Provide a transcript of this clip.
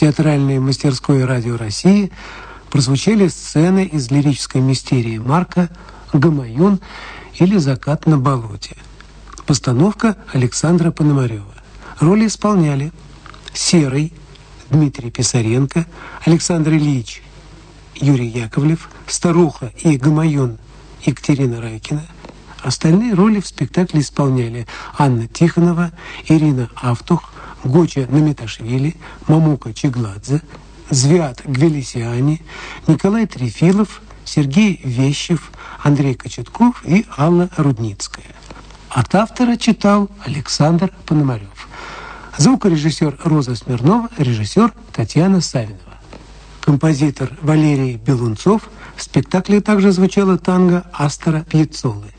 театральной мастерской радио России прозвучали сцены из лирической мистерии Марка «Гамаюн» или «Закат на болоте». Постановка Александра Пономарева. Роли исполняли Серый Дмитрий Писаренко, Александр Ильич Юрий Яковлев, Старуха и Гамаюн Екатерина Райкина. Остальные роли в спектакле исполняли Анна Тихонова, Ирина Автух, Гоча Наметашвили, Мамука Чегладзе, Звят Гвелисиани, Николай Трефилов, Сергей Вещев, Андрей Кочетков и Алла Рудницкая. От автора читал Александр Пономарев. Звукорежиссер Роза Смирнова, режиссер Татьяна Савинова. Композитор Валерий Белунцов. В спектакле также звучала танго Астора Пьецолы.